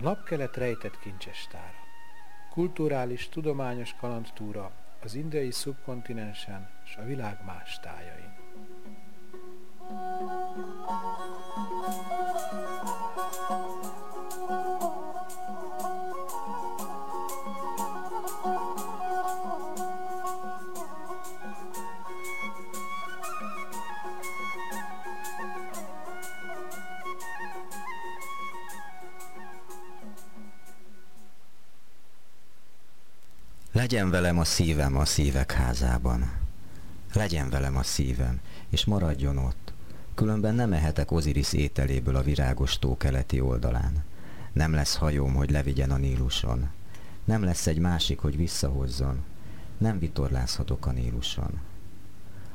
A napkelet rejtett kincsestára. Kulturális, tudományos kalandtúra az indiai szubkontinensen és a világ más tájain. Legyen velem a szívem a szívek házában. Legyen velem a szívem, és maradjon ott. Különben nem ehetek Oziris ételéből a virágos tó keleti oldalán. Nem lesz hajóm, hogy levigyen a Níluson. Nem lesz egy másik, hogy visszahozzon. Nem vitorlázhatok a Níluson.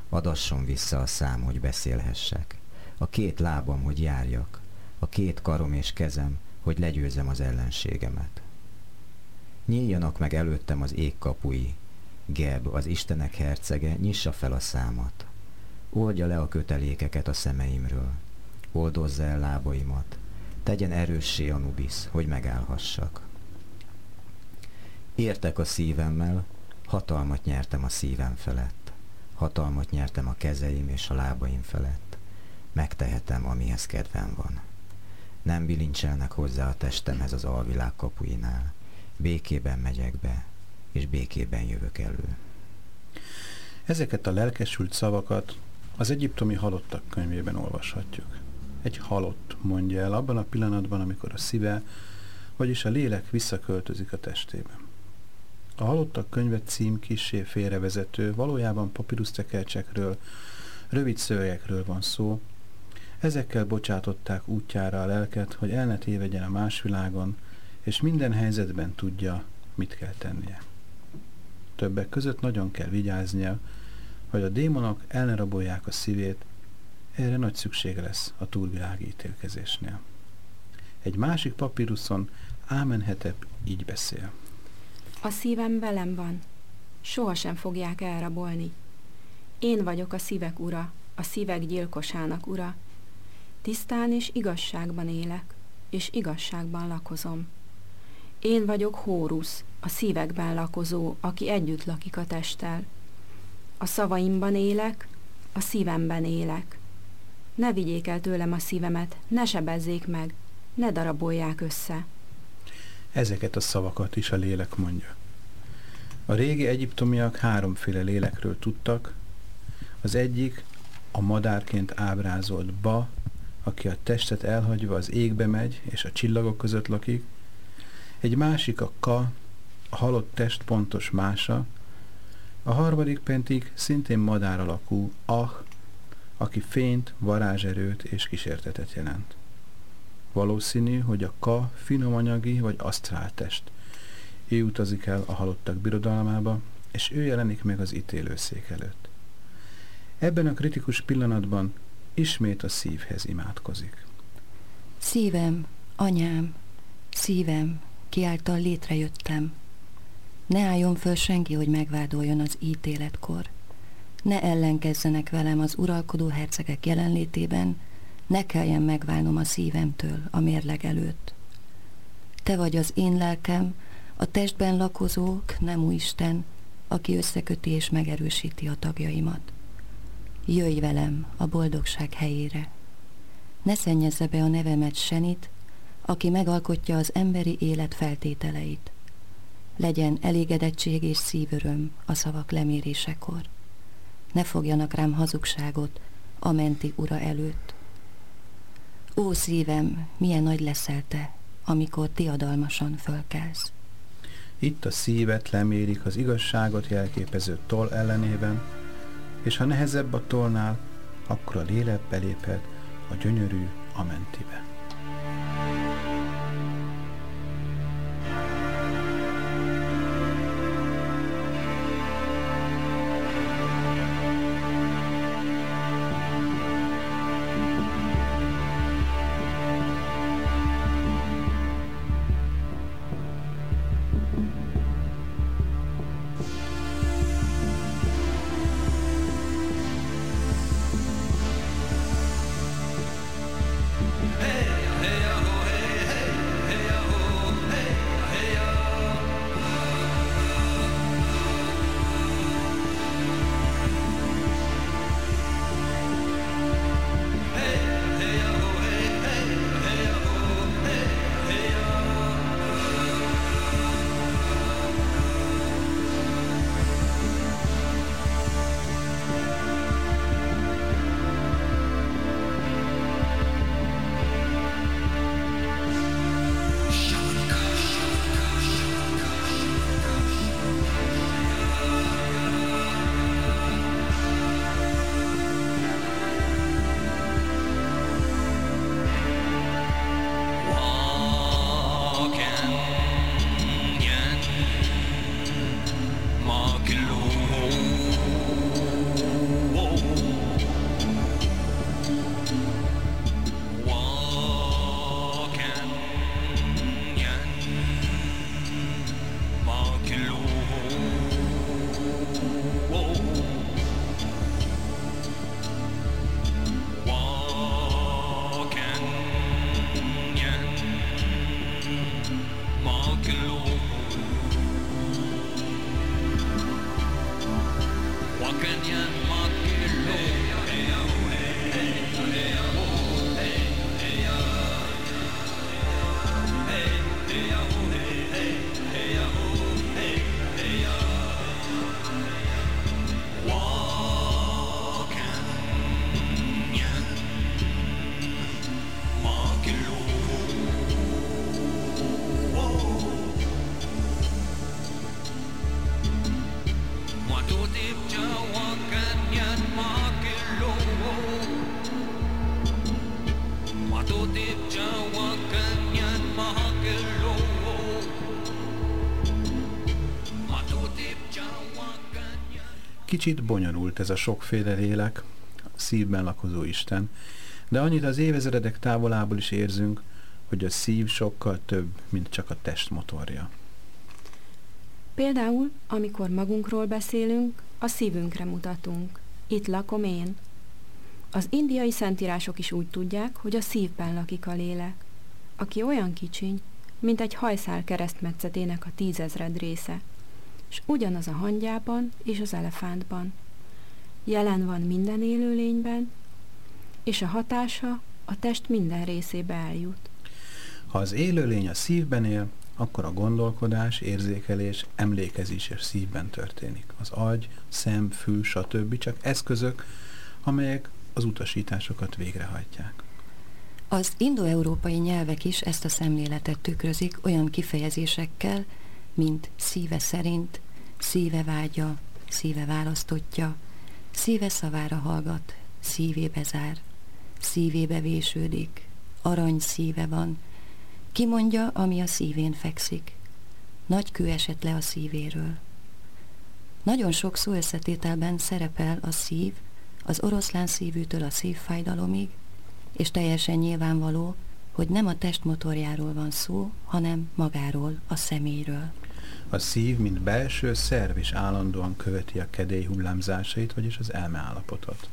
Adasson vissza a szám, hogy beszélhessek. A két lábam, hogy járjak. A két karom és kezem, hogy legyőzem az ellenségemet. Nyíljanak meg előttem az égkapui. Geb, az Istenek hercege, nyissa fel a számat. Oldja le a kötelékeket a szemeimről. Oldozza el lábaimat. Tegyen erőssé Anubis, hogy megállhassak. Értek a szívemmel, hatalmat nyertem a szívem felett. Hatalmat nyertem a kezeim és a lábaim felett. Megtehetem, amihez kedvem van. Nem bilincselnek hozzá a testemhez az alvilág kapuinál békében megyek be, és békében jövök elő. Ezeket a lelkesült szavakat az egyiptomi halottak könyvében olvashatjuk. Egy halott mondja el abban a pillanatban, amikor a szíve, vagyis a lélek visszaköltözik a testébe. A halottak könyve cím kisé félrevezető, valójában papírusztekercsekről, rövid szövegekről van szó. Ezekkel bocsátották útjára a lelket, hogy el ne tévedjen a más világon, és minden helyzetben tudja, mit kell tennie. Többek között nagyon kell vigyáznia, hogy a démonok el a szívét, erre nagy szüksége lesz a túlvilági ítélkezésnél. Egy másik papíruszon Ámenhetep így beszél. A szívem velem van, sohasem fogják elrabolni. Én vagyok a szívek ura, a szívek gyilkosának ura. Tisztán és igazságban élek, és igazságban lakozom. Én vagyok Hórusz, a szívekben lakozó, aki együtt lakik a testtel. A szavaimban élek, a szívemben élek. Ne vigyék el tőlem a szívemet, ne sebezzék meg, ne darabolják össze. Ezeket a szavakat is a lélek mondja. A régi egyiptomiak háromféle lélekről tudtak. Az egyik a madárként ábrázolt Ba, aki a testet elhagyva az égbe megy, és a csillagok között lakik, egy másik a ka, a halott test pontos mása, a harmadik pedig szintén madár alakú ah, aki fényt, varázserőt és kísértetet jelent. Valószínű, hogy a ka finomanyagi vagy asztrál test. Ő utazik el a halottak birodalmába, és ő jelenik meg az ítélőszék előtt. Ebben a kritikus pillanatban ismét a szívhez imádkozik. Szívem, anyám, szívem, ki által létrejöttem. Ne álljon föl senki, hogy megvádoljon az ítéletkor. Ne ellenkezzenek velem az uralkodó hercegek jelenlétében, ne kelljen megválnom a szívemtől a mérleg előtt. Te vagy az én lelkem, a testben lakozók, nem új Isten, aki összeköti és megerősíti a tagjaimat. Jöjj velem a boldogság helyére. Ne szennyezze be a nevemet senit, aki megalkotja az emberi élet feltételeit. Legyen elégedettség és szívöröm a szavak lemérésekor. Ne fogjanak rám hazugságot a menti ura előtt. Ó szívem, milyen nagy leszel te, amikor tiadalmasan fölkelsz. Itt a szívet lemérik az igazságot jelképező toll ellenében, és ha nehezebb a tollnál, akkor a lélek beléphet a gyönyörű amentibe. Kicsit bonyolult ez a sokféle lélek, szívben lakozó Isten, de annyit az évezredek távolából is érzünk, hogy a szív sokkal több, mint csak a test motorja. Például, amikor magunkról beszélünk, a szívünkre mutatunk. Itt lakom én. Az indiai szentírások is úgy tudják, hogy a szívben lakik a lélek, aki olyan kicsiny, mint egy hajszál keresztmetszetének a tízezred része – és ugyanaz a hangyában és az elefántban. Jelen van minden élőlényben, és a hatása a test minden részébe eljut. Ha az élőlény a szívben él, akkor a gondolkodás, érzékelés, emlékezés és szívben történik. Az agy, szem, fül, stb. csak eszközök, amelyek az utasításokat végrehajtják. Az indoeurópai nyelvek is ezt a szemléletet tükrözik olyan kifejezésekkel, mint szíve szerint, szíve vágya, szíve választotja, szíve szavára hallgat, szívébe zár, szívébe vésődik, arany szíve van, ki mondja, ami a szívén fekszik. Nagy kő esett le a szívéről. Nagyon sok szó összetételben szerepel a szív, az oroszlán szívűtől a szívfájdalomig, és teljesen nyilvánvaló, hogy nem a testmotorjáról van szó, hanem magáról, a személyről. A szív, mint belső szerv is állandóan követi a kedély hullámzásait, vagyis az elmeállapotot.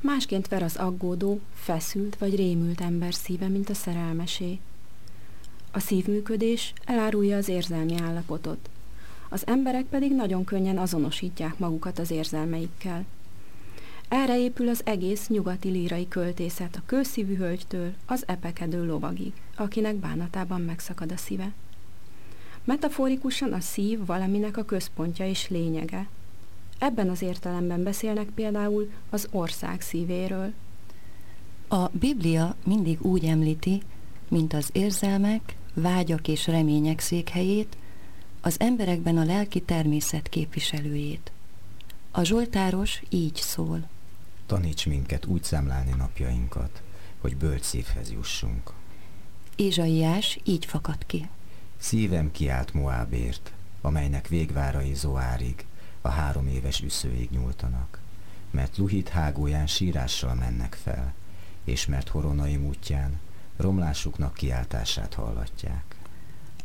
Másként ver az aggódó, feszült vagy rémült ember szíve, mint a szerelmesé. A szívműködés elárulja az érzelmi állapotot. Az emberek pedig nagyon könnyen azonosítják magukat az érzelmeikkel. Erre épül az egész nyugati lírai költészet a kőszívű hölgytől az epekedő lovagig, akinek bánatában megszakad a szíve. Metaforikusan a szív valaminek a központja és lényege. Ebben az értelemben beszélnek például az ország szívéről. A Biblia mindig úgy említi, mint az érzelmek, vágyak és remények székhelyét, az emberekben a lelki természet képviselőjét. A Zsoltáros így szól. Taníts minket úgy számlálni napjainkat, hogy bölcs szívhez jussunk. Ézsaiás így fakad ki. Szívem kiált Moábért, amelynek végvárai Zoárig, a három éves üszőig nyúltanak, mert Luhit hágóján sírással mennek fel, és mert horonai útján romlásuknak kiáltását hallatják.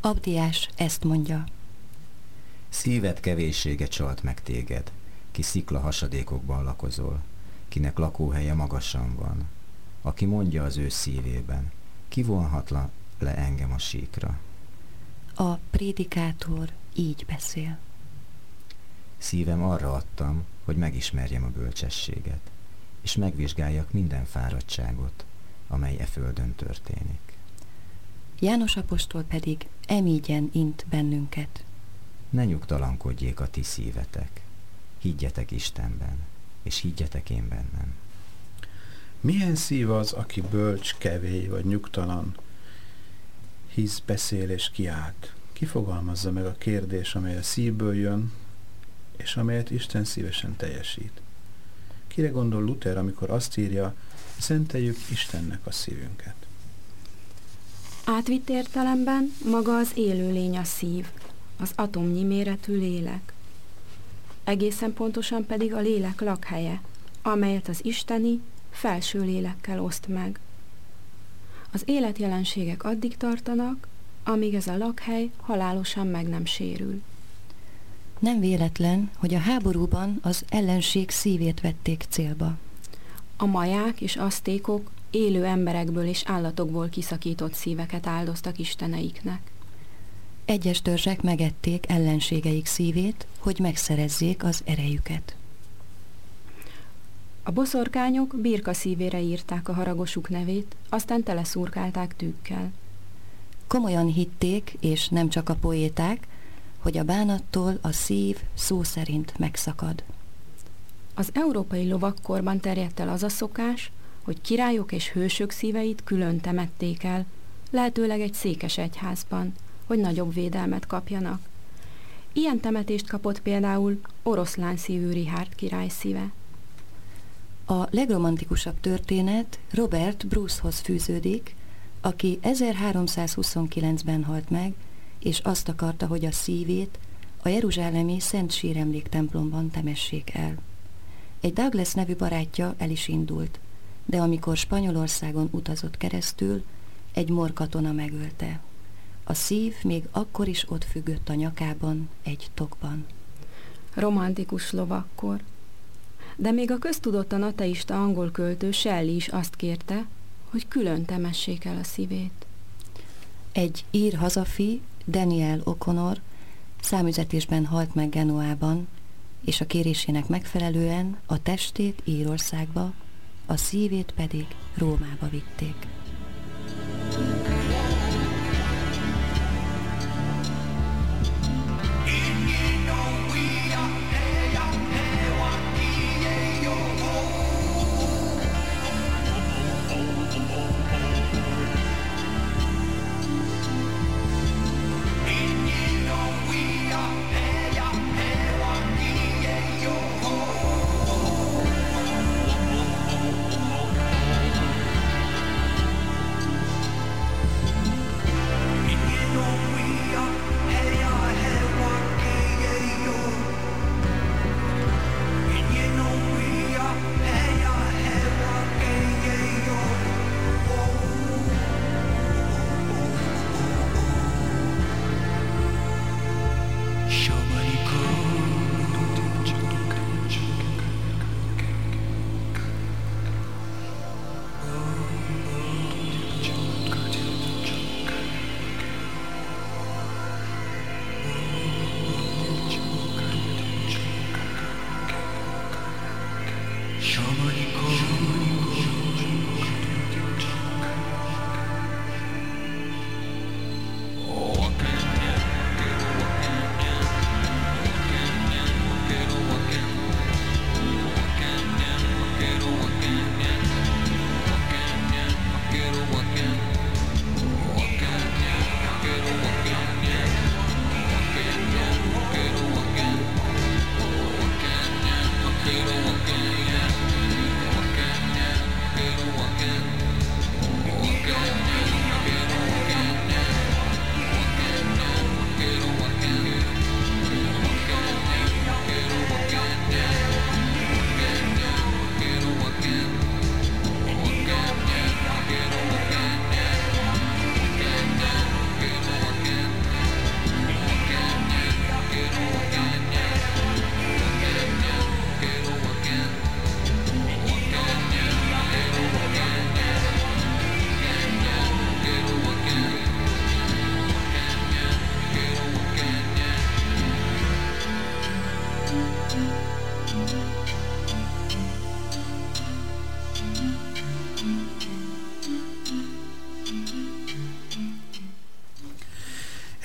Abdiás ezt mondja. Szíved kevéssége csalt meg téged, ki szikla hasadékokban lakozol, kinek lakóhelye magasan van, aki mondja az ő szívében, kivonhatlan le engem a síkra. A prédikátor így beszél. Szívem arra adtam, hogy megismerjem a bölcsességet, és megvizsgáljak minden fáradtságot, amely e földön történik. János apostol pedig emígyen int bennünket. Ne nyugtalankodjék a ti szívetek, higgyetek Istenben, és higgyetek én bennem. Milyen szív az, aki bölcs, kevély vagy nyugtalan, hisz, beszél és kiált. Kifogalmazza meg a kérdés, amely a szívből jön, és amelyet Isten szívesen teljesít. Kire gondol Luther, amikor azt írja, szenteljük Istennek a szívünket? Átvitt értelemben maga az élőlény a szív, az atomnyi méretű lélek. Egészen pontosan pedig a lélek lakhelye, amelyet az isteni, felső lélekkel oszt meg. Az életjelenségek addig tartanak, amíg ez a lakhely halálosan meg nem sérül. Nem véletlen, hogy a háborúban az ellenség szívét vették célba. A maják és asztékok élő emberekből és állatokból kiszakított szíveket áldoztak isteneiknek. Egyes törzsek megették ellenségeik szívét, hogy megszerezzék az erejüket. A boszorkányok birka szívére írták a haragosuk nevét, aztán teleszurkálták tűkkel. Komolyan hitték, és nem csak a poéták, hogy a bánattól a szív szó szerint megszakad. Az európai lovakkorban terjedt el az a szokás, hogy királyok és hősök szíveit külön temették el, lehetőleg egy székes egyházban, hogy nagyobb védelmet kapjanak. Ilyen temetést kapott például oroszlán szívű Richard király szíve. A legromantikusabb történet Robert Brucehoz fűződik, aki 1329-ben halt meg, és azt akarta, hogy a szívét a Jeruzsálemi Szent Síremlék templomban temessék el. Egy Douglas nevű barátja el is indult, de amikor Spanyolországon utazott keresztül, egy morkatona megölte. A szív még akkor is ott függött a nyakában, egy tokban. Romantikus lovakkor. De még a köztudottan ateista angol költő Shelley is azt kérte, hogy külön temessék el a szívét. Egy ír hazafi, Daniel O'Connor számüzetésben halt meg Genoában, és a kérésének megfelelően a testét Írországba, a szívét pedig Rómába vitték.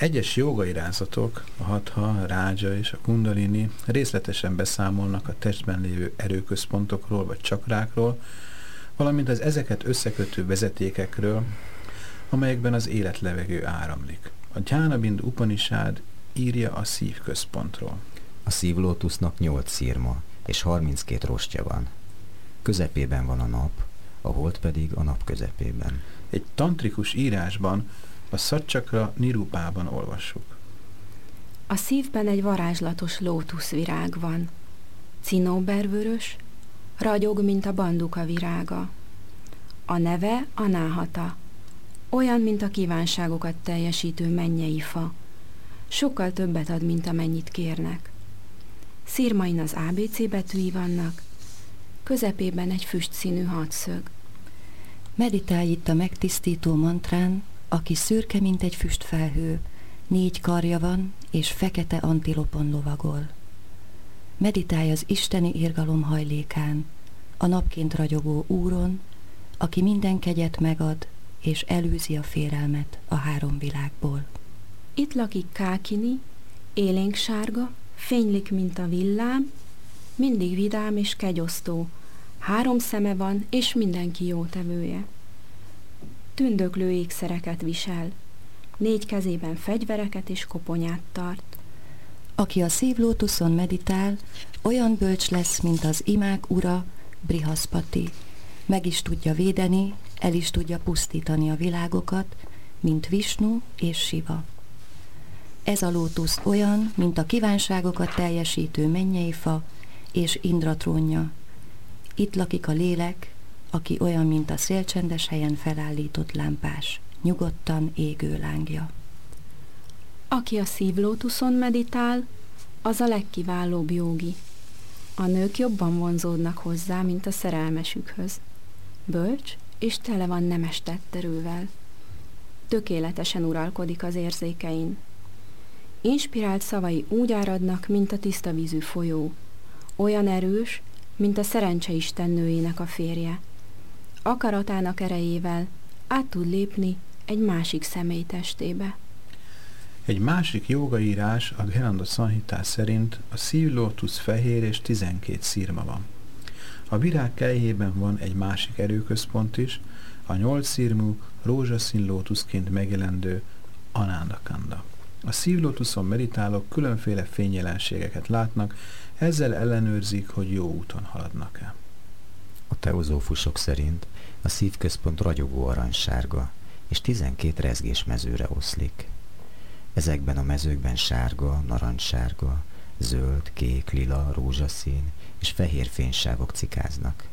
Egyes jogairázatok, a hatha, rádzsa és a kundalini részletesen beszámolnak a testben lévő erőközpontokról vagy csakrákról, valamint az ezeket összekötő vezetékekről, amelyekben az életlevegő áramlik. A Gyánabind Upanishad írja a szívközpontról. A szívlótusznak nyolc szírma és 32 rostja van. Közepében van a nap, a hold pedig a nap közepében. Egy tantrikus írásban a szatcsakra nirupában olvassuk. A szívben egy varázslatos lótuszvirág van. Cinóbervörös, ragyog, mint a banduka virága. A neve a náhata, olyan, mint a kívánságokat teljesítő mennyei fa. Sokkal többet ad, mint amennyit kérnek. Szírmain az ABC betűi vannak, közepében egy füstszínű hadszög. Meditálj itt a megtisztító mantrán, aki szürke, mint egy füstfelhő, négy karja van, és fekete antilopon lovagol. Meditálj az isteni irgalom hajlékán, a napként ragyogó úron, aki minden kegyet megad, és elűzi a félelmet a három világból. Itt lakik Kákini, élénk sárga, fénylik, mint a villám, mindig vidám és kegyosztó, három szeme van, és mindenki jótevője. Tündöklő ékszereket visel, négy kezében fegyvereket és koponyát tart. Aki a szívlótuszon meditál, olyan bölcs lesz, mint az imák ura, Brihaspati. Meg is tudja védeni, el is tudja pusztítani a világokat, mint Visnu és Siva. Ez a lótusz olyan, mint a kívánságokat teljesítő mennyei fa és Indra trónja. Itt lakik a lélek, aki olyan, mint a szélcsendes helyen felállított lámpás, nyugodtan égő lángja. Aki a szívlótuszon meditál, az a legkiválóbb jogi. A nők jobban vonzódnak hozzá, mint a szerelmesükhöz. Bölcs és tele van nemes tetterővel. Tökéletesen uralkodik az érzékein. Inspirált szavai úgy áradnak, mint a tiszta vízű folyó. Olyan erős, mint a szerencse istennőjének a férje. Akaratának erejével át tud lépni egy másik személy testébe. Egy másik jogaírás a Geranda Sanhita szerint a szívlótusz fehér és 12 szírma van. A virág kejhében van egy másik erőközpont is, a nyolc szírmú, rózsaszín lótuszként megjelendő Anandakanda. A szívlótuszon meditálók különféle fényjelenségeket látnak, ezzel ellenőrzik, hogy jó úton haladnak-e. A teozófusok szerint a szívközpont ragyogó aranysárga, és 12 rezgés mezőre oszlik. Ezekben a mezőkben sárga, narancssárga, zöld, kék, lila, rózsaszín és fehér fénysávok cikáznak.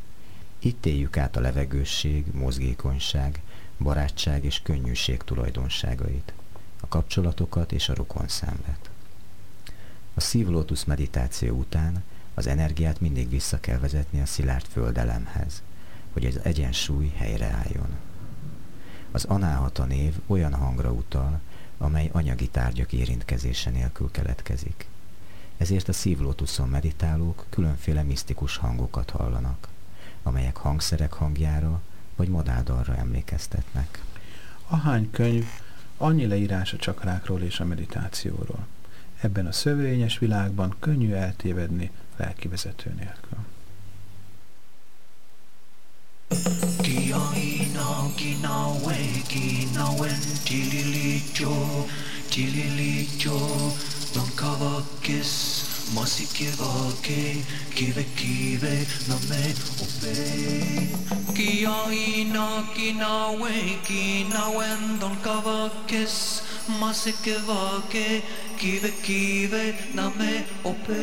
Itt éljük át a levegősség, mozgékonyság, barátság és könnyűség tulajdonságait, a kapcsolatokat és a rokon szenvet. A szívlótusz meditáció után az energiát mindig vissza kell vezetni a szilárd földelemhez, hogy az egyensúly helyreálljon. Az anáhata név olyan hangra utal, amely anyagi tárgyak érintkezése nélkül keletkezik. Ezért a szívlótuszon meditálók különféle misztikus hangokat hallanak, amelyek hangszerek hangjára vagy madádalra emlékeztetnek. Ahány könyv, annyi leírás a csakrákról és a meditációról. Ebben a szövényes világban könnyű eltévedni lelkivezető nélkül. Kiaina kinawe kinawen tililicho tililicho non kavakis masikivake kive kive name ope Kiaina kinawe kinawen don kavakis masikivake kive kive name ope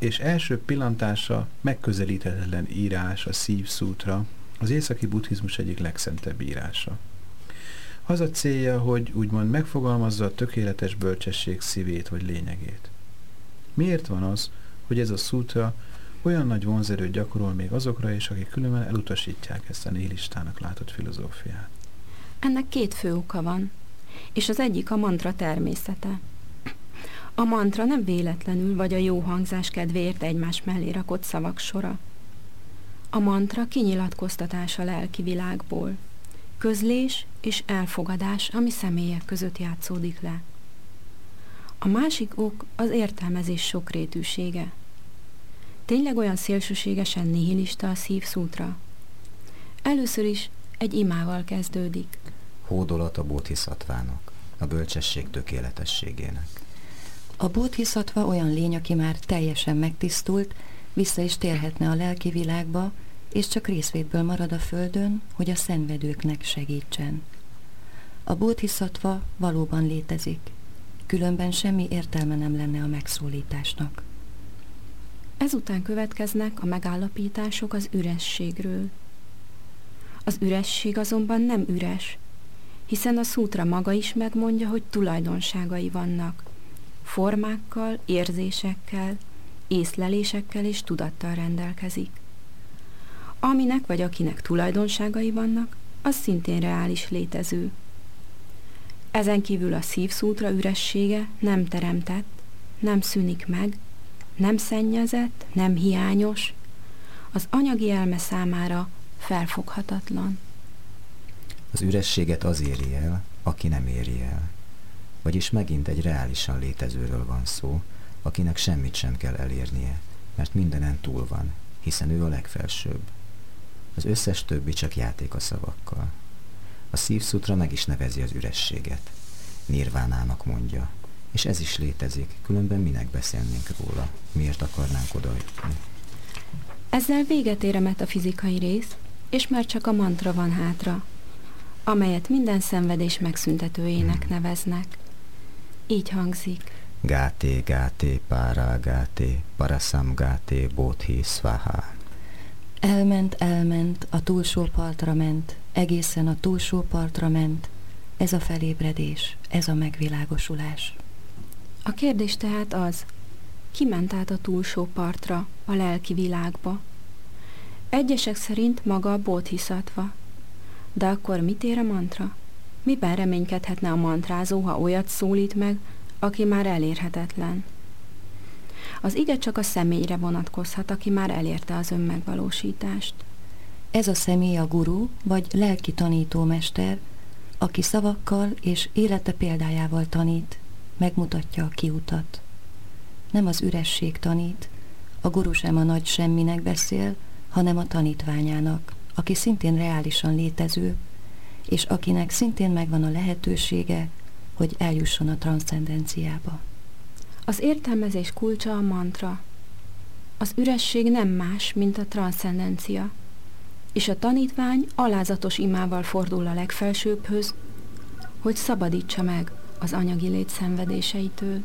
és első pillantása megközelíthetetlen írás a szív szútra, az északi buddhizmus egyik legszentebb írása. Az a célja, hogy úgymond megfogalmazza a tökéletes bölcsesség szívét vagy lényegét. Miért van az, hogy ez a szútra olyan nagy vonzerőt gyakorol még azokra is, akik különben elutasítják ezt a nihilistának látott filozófiát? Ennek két fő oka van, és az egyik a mantra természete. A mantra nem véletlenül vagy a jó hangzás kedvéért egymás mellé rakott szavak sora. A mantra kinyilatkoztatás a lelki világból, közlés és elfogadás, ami személyek között játszódik le. A másik ok az értelmezés sokrétűsége. Tényleg olyan szélsőségesen nihilista a szívszútra? Először is egy imával kezdődik. Hódolat a bodhisattvának, a bölcsesség tökéletességének. A bodhisattva olyan lény, aki már teljesen megtisztult, vissza is térhetne a lelki világba, és csak részvétből marad a földön, hogy a szenvedőknek segítsen. A bodhisattva valóban létezik, különben semmi értelme nem lenne a megszólításnak. Ezután következnek a megállapítások az ürességről. Az üresség azonban nem üres, hiszen a szútra maga is megmondja, hogy tulajdonságai vannak, formákkal, érzésekkel, észlelésekkel és tudattal rendelkezik. Aminek vagy akinek tulajdonságai vannak, az szintén reális létező. Ezen kívül a szívszútra üressége nem teremtett, nem szűnik meg, nem szennyezett, nem hiányos, az anyagi elme számára felfoghatatlan. Az ürességet az éri el, aki nem éri el. Vagyis megint egy reálisan létezőről van szó, akinek semmit sem kell elérnie, mert mindenen túl van, hiszen ő a legfelsőbb. Az összes többi csak játék a szavakkal. A szívszutra meg is nevezi az ürességet. Nirvánának mondja. És ez is létezik, különben minek beszélnénk róla? Miért akarnánk oda jutni? Ezzel véget ér a metafizikai rész, és már csak a mantra van hátra, amelyet minden szenvedés megszüntetőjének hmm. neveznek. Így hangzik. Gáté, gáté, pára, gáté, paraszam, gáté, bodhi, svaha. Elment, elment, a túlsó partra ment, egészen a túlsó partra ment. Ez a felébredés, ez a megvilágosulás. A kérdés tehát az, ki ment át a túlsó partra, a lelki világba? Egyesek szerint maga a bodhisattva. De akkor mit ér a mantra? Miben reménykedhetne a mantrázó, ha olyat szólít meg, aki már elérhetetlen? Az ige csak a személyre vonatkozhat, aki már elérte az önmegvalósítást. Ez a személy a guru, vagy lelki tanítómester, aki szavakkal és élete példájával tanít, megmutatja a kiutat. Nem az üresség tanít, a guru sem a nagy semminek beszél, hanem a tanítványának, aki szintén reálisan létező, és akinek szintén megvan a lehetősége, hogy eljusson a transzcendenciába. Az értelmezés kulcsa a mantra. Az üresség nem más, mint a transzcendencia, és a tanítvány alázatos imával fordul a legfelsőbbhöz, hogy szabadítsa meg az anyagi lét szenvedéseitől.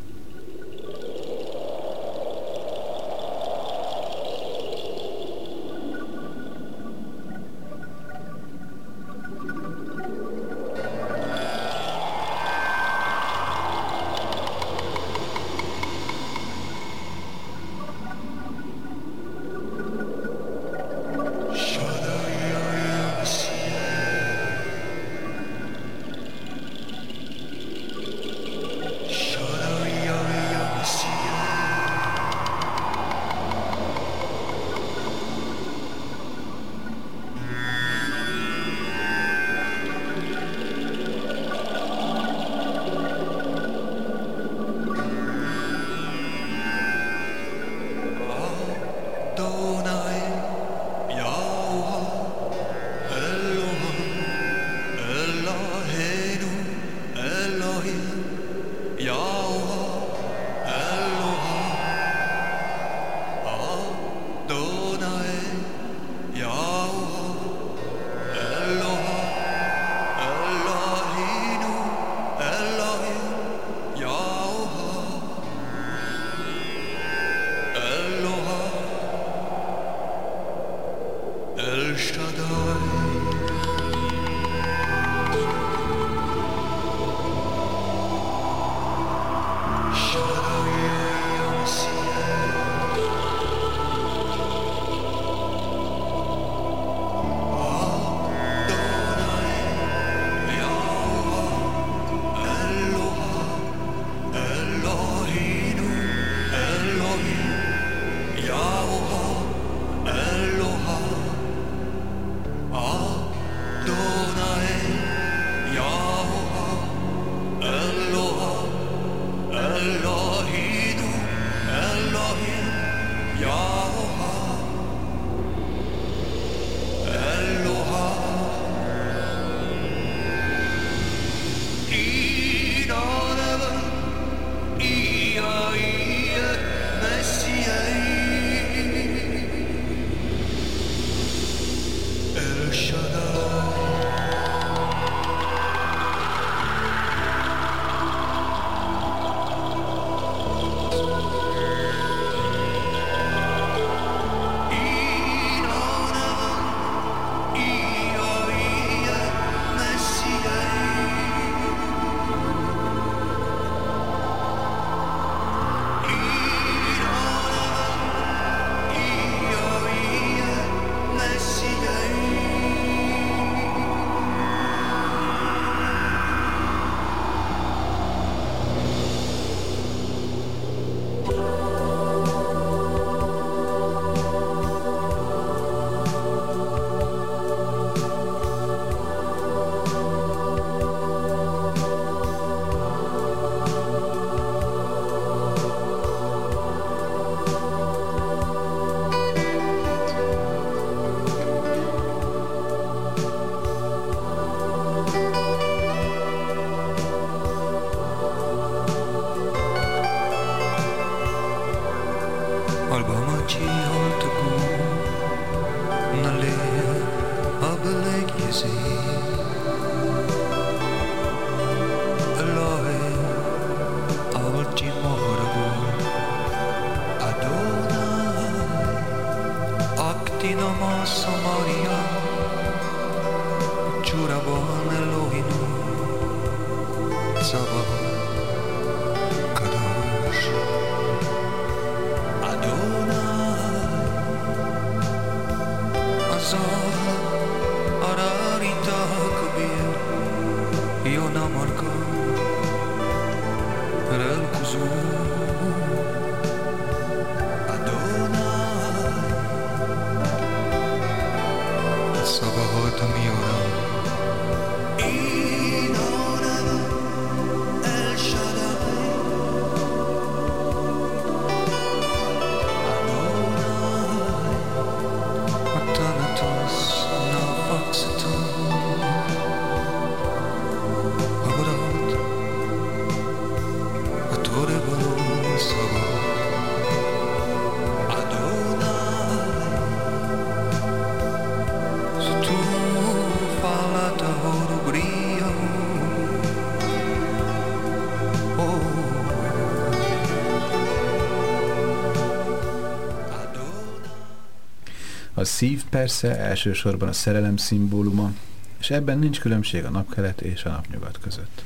Szív persze elsősorban a szerelem szimbóluma, és ebben nincs különbség a napkelet és a napnyugat között.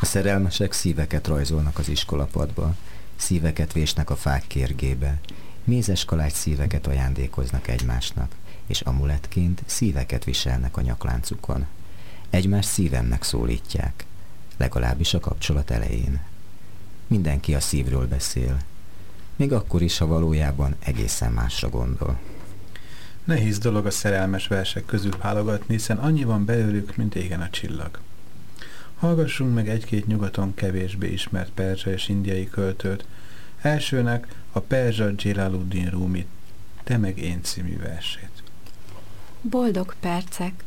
A szerelmesek szíveket rajzolnak az iskolapadba, szíveket vésnek a fák kérgébe, mézes kalács szíveket ajándékoznak egymásnak, és amuletként szíveket viselnek a nyakláncukon. Egymás szívemnek szólítják, legalábbis a kapcsolat elején. Mindenki a szívről beszél, még akkor is, ha valójában egészen másra gondol. Nehéz dolog a szerelmes versek közül válogatni, hiszen annyi van belőlük, mint égen a csillag. Hallgassunk meg egy-két nyugaton kevésbé ismert perzsa és indiai költőt. Elsőnek a perzsa Jalaluddin Rumi Te meg én című versét. Boldog percek!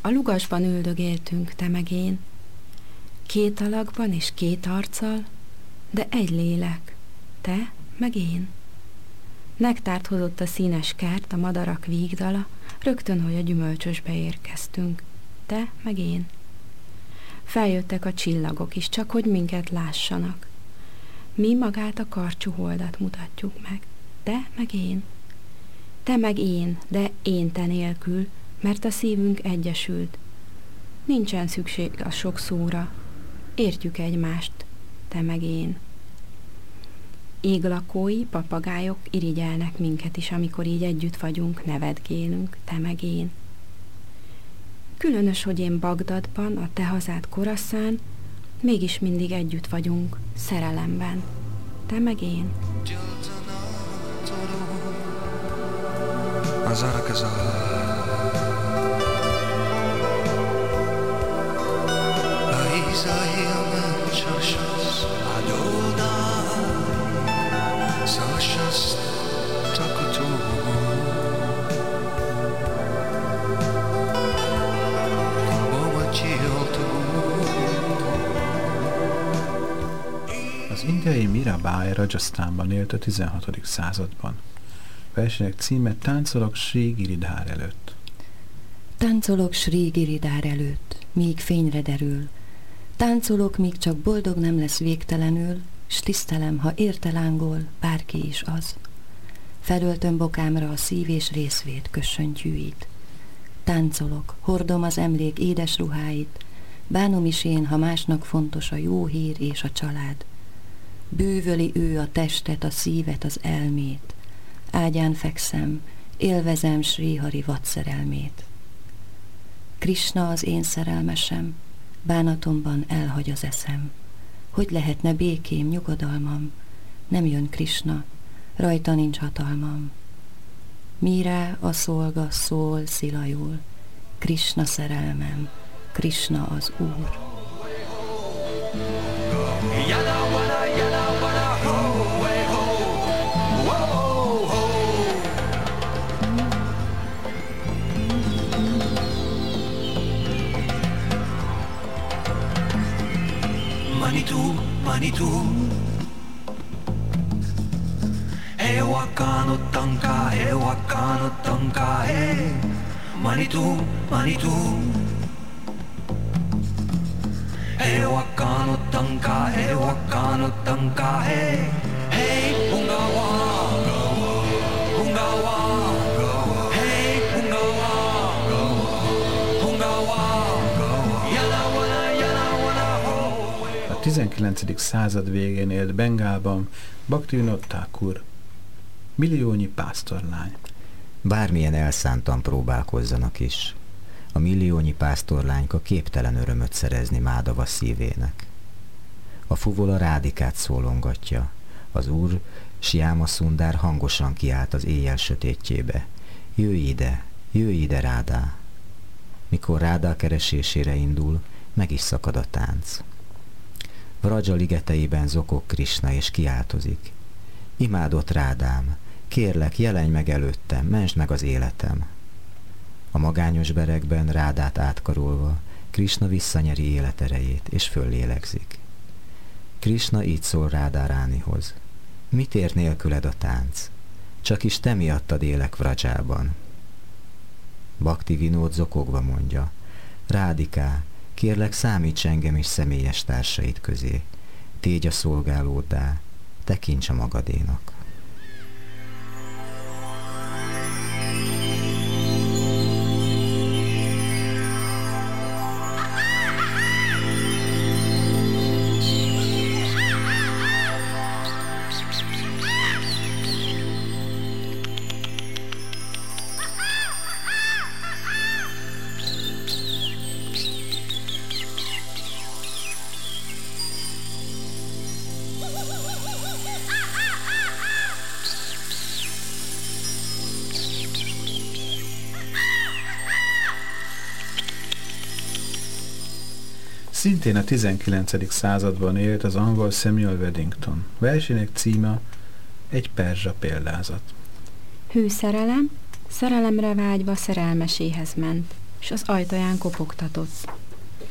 A lugasban üldögéltünk, te meg én. Két alakban és két arccal, de egy lélek, te meg én. Nektárt hozott a színes kert, a madarak vígdala, rögtön, hogy a gyümölcsösbe érkeztünk. Te, meg én. Feljöttek a csillagok is, csak hogy minket lássanak. Mi magát a karcsú holdat mutatjuk meg. Te, meg én. Te meg én, de én te nélkül, mert a szívünk egyesült. Nincsen szükség a sok szóra, értjük egymást, te meg én. Églakói, papagájok irigyelnek minket is, amikor így együtt vagyunk, nevetgélünk, te meg én. Különös, hogy én Bagdadban, a te hazád koraszán, mégis mindig együtt vagyunk, szerelemben. Te meg én. Azara indiai Mirabai Rajasztánban élt a 16. században. Versenek címe Táncolok Sri Giridhár előtt. Táncolok Sri Giridhár előtt, míg fényre derül. Táncolok, míg csak boldog nem lesz végtelenül, s tisztelem, ha érte lángol, bárki is az. Felöltöm bokámra a szív és részvét köszöntyűit. Táncolok, hordom az emlék édes ruháit, bánom is én, ha másnak fontos a jó hír és a család. Bűvöli ő a testet, a szívet, az elmét. Ágyán fekszem, élvezem Srihari vadszerelmét. Krisna az én szerelmesem, bánatomban elhagy az eszem. Hogy lehetne békém, nyugodalmam? Nem jön Krisna, rajta nincs hatalmam. Mire a szolga szól szilajul, Krisna szerelmem, Krisna az Úr. Manitou. He wakano tanka, he wakano tanka, he Manitou, Manitou. He wakano tanka, he wakano tanka, he Hey, 19. század végén élt Bengálban Bhaktivinoda Thakur, milliónyi pásztorlány. Bármilyen elszántan próbálkozzanak is, a milliónyi pásztorlányka képtelen örömöt szerezni Mádava szívének. A fuvola rádikát szólongatja, az úr Siáma Szundár hangosan kiált az éjjel sötétjébe. Jöjj ide, jöjj ide, Rádá! Mikor Rádá keresésére indul, meg is szakad a tánc. Vraja ligeteiben zokog Krisna és kiáltozik. Imádott rádám, kérlek, jelenj meg előttem, mentsd meg az életem. A magányos berekben rádát átkarolva, Krisna visszanyeri életerejét, és föllélegzik. Krisna így szól Rádáránihoz. Mit ér nélküled a tánc? Csak is te miattad élek Vrajában. Bakti Vinót zokogva mondja. Rádiká, Kérlek, számíts engem is személyes társait közé. Tégy a szolgálóddá, tekints a magadénak. Szintén a 19. században élt az angol Samuel Weddington. Versének címe egy perzsa példázat. Hű szerelem, szerelemre vágyva szerelmeséhez ment, és az ajtaján kopogtatott.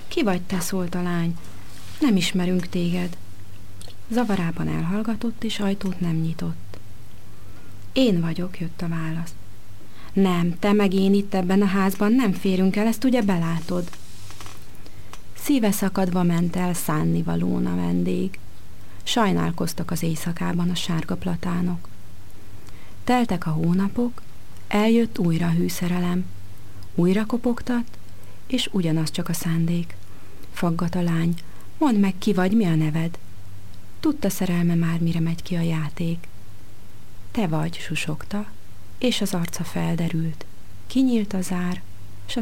Ki vagy te, szólt a lány, nem ismerünk téged. Zavarában elhallgatott, és ajtót nem nyitott. Én vagyok, jött a válasz. Nem, te meg én itt ebben a házban nem férünk el, ezt ugye belátod. Szíve szakadva ment el szánnivalón a vendég. Sajnálkoztak az éjszakában a sárga platánok. Teltek a hónapok, Eljött újra a hűszerelem. Újra kopogtat, és ugyanaz csak a szándék. Faggat a lány. Mondd meg, ki vagy, mi a neved? Tudta szerelme már, mire megy ki a játék. Te vagy, susogta, és az arca felderült. Kinyílt a zár, s a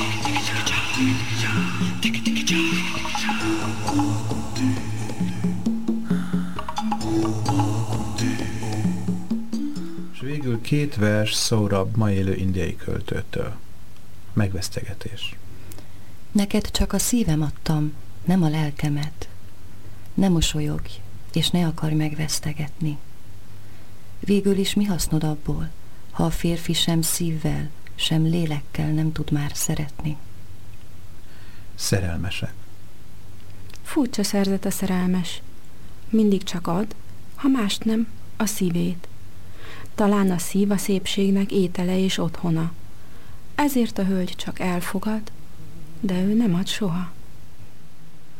Két vers Szórab ma élő indiai költőtől. Megvesztegetés. Neked csak a szívem adtam, nem a lelkemet. Ne mosolyogj, és ne akarj megvesztegetni. Végül is mi hasznod abból, ha a férfi sem szívvel, sem lélekkel nem tud már szeretni? Szerelmesek. Furcsa szerzet a szerelmes. Mindig csak ad, ha mást nem, a szívét. Talán a szív a szépségnek étele és otthona. Ezért a hölgy csak elfogad, de ő nem ad soha.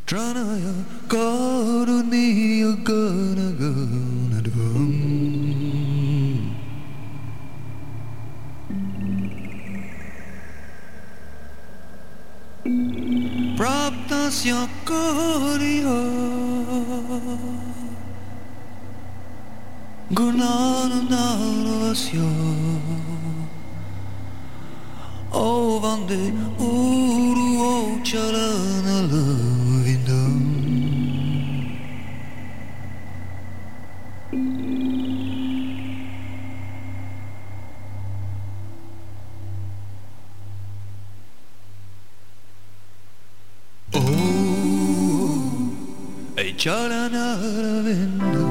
Tranaya karuniya gana Praptasya Gurnanın ağlas yo Ovande uru o çalanalı vindam. Oh, e çalanalı vindam.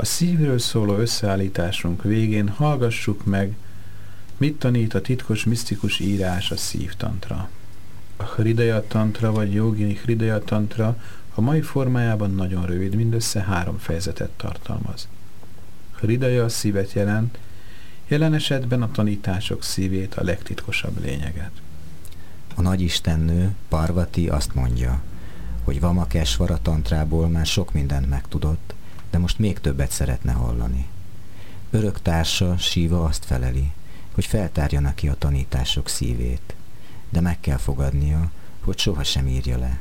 A szívről szóló összeállításunk végén hallgassuk meg, mit tanít a titkos misztikus írás a szívtantra. A Hridaya Tantra vagy Jogini Hridaya Tantra a mai formájában nagyon rövid, mindössze három fejezetet tartalmaz. Hridaya a szívet jelent, jelen esetben a tanítások szívét, a legtitkosabb lényeget. A nagyistennő, Parvati azt mondja, hogy Vamakesvara tantrából már sok mindent megtudott, de most még többet szeretne hallani. Örök társa, Síva azt feleli, hogy feltárja neki a tanítások szívét, de meg kell fogadnia, hogy sohasem írja le,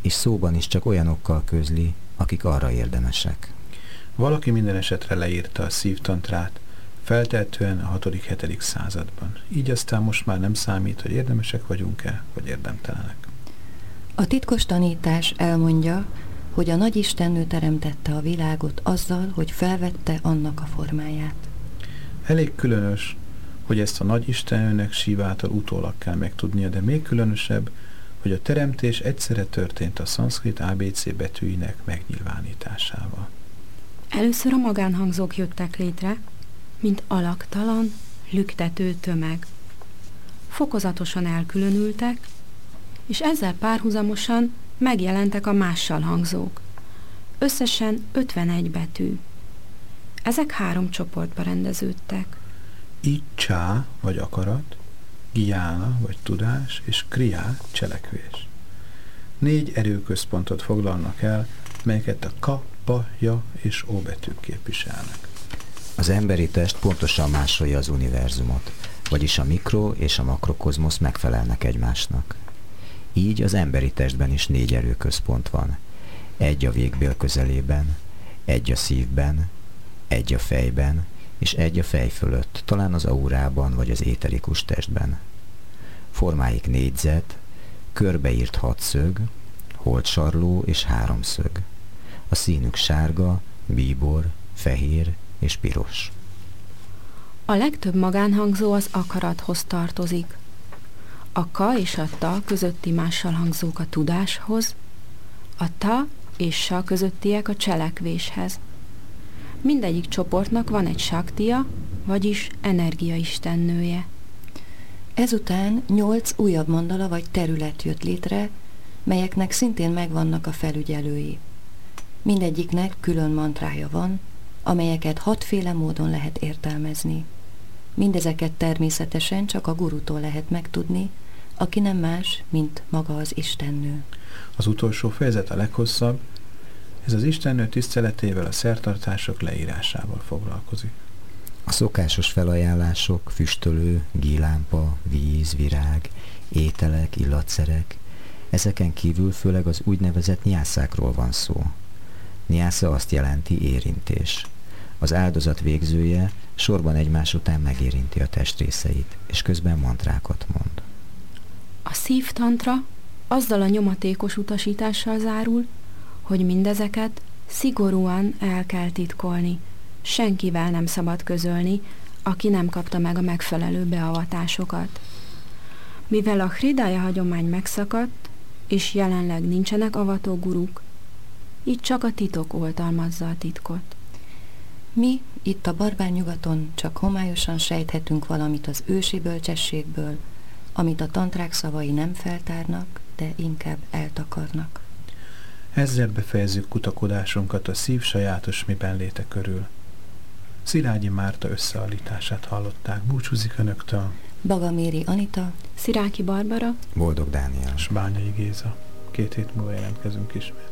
és szóban is csak olyanokkal közli, akik arra érdemesek. Valaki minden esetre leírta a szívtantrát, feltehetően a 6.-7. században. Így aztán most már nem számít, hogy érdemesek vagyunk-e, vagy érdemtelenek. A titkos tanítás elmondja, hogy a nagy Istennő teremtette a világot azzal, hogy felvette annak a formáját. Elég különös, hogy ezt a nagy Istennőnek sívától utólag kell megtudnia, de még különösebb, hogy a teremtés egyszerre történt a szanszkrit ABC betűinek megnyilvánításával. Először a magánhangzók jöttek létre, mint alaktalan, lüktető tömeg. Fokozatosan elkülönültek, és ezzel párhuzamosan megjelentek a mással hangzók. Összesen 51 betű. Ezek három csoportba rendeződtek. Icsá, vagy akarat, giána, vagy tudás, és kriá, cselekvés. Négy erőközpontot foglalnak el, melyeket a ka, pa, ja és ó betűk képviselnek. Az emberi test pontosan másolja az univerzumot, vagyis a mikro és a makrokozmosz megfelelnek egymásnak. Így az emberi testben is négy erőközpont van. Egy a végbél közelében, egy a szívben, egy a fejben, és egy a fej fölött, talán az aurában vagy az éterikus testben. Formáik négyzet, körbeírt hatszög, holtsarló és háromszög. A színük sárga, bíbor, fehér és piros. A legtöbb magánhangzó az akarathoz tartozik. A ka és a ta közötti mással hangzók a tudáshoz, a ta és sa közöttiek a cselekvéshez. Mindegyik csoportnak van egy saktia, vagyis energiaistennője. Ezután nyolc újabb mandala vagy terület jött létre, melyeknek szintén megvannak a felügyelői. Mindegyiknek külön mantrája van, amelyeket hatféle módon lehet értelmezni. Mindezeket természetesen csak a gurutól lehet megtudni, aki nem más, mint maga az Istennő. Az utolsó fejezet a leghosszabb, ez az Istennő tiszteletével a szertartások leírásával foglalkozik. A szokásos felajánlások, füstölő, gílámpa, víz, virág, ételek, illatszerek, ezeken kívül főleg az úgynevezett nyászákról van szó. Nyásza azt jelenti érintés. Az áldozat végzője sorban egymás után megérinti a testrészeit, és közben mantrákat mond. A szívtantra azzal a nyomatékos utasítással zárul, hogy mindezeket szigorúan el kell titkolni, senkivel nem szabad közölni, aki nem kapta meg a megfelelő beavatásokat. Mivel a hridája hagyomány megszakadt, és jelenleg nincsenek avató guruk, így csak a titok oltalmazza a titkot. Mi itt a barbárnyugaton csak homályosan sejthetünk valamit az ősi bölcsességből, amit a tantrák szavai nem feltárnak, de inkább eltakarnak. Ezzel befejezzük kutakodásunkat a szív sajátos miben léte körül. Szilágyi Márta összeállítását hallották. Búcsúzik Önöktől. Bagaméri Anita, Sziráki Barbara, Boldog Dániel. és Bányai Géza. Két hét múlva jelentkezünk ismét.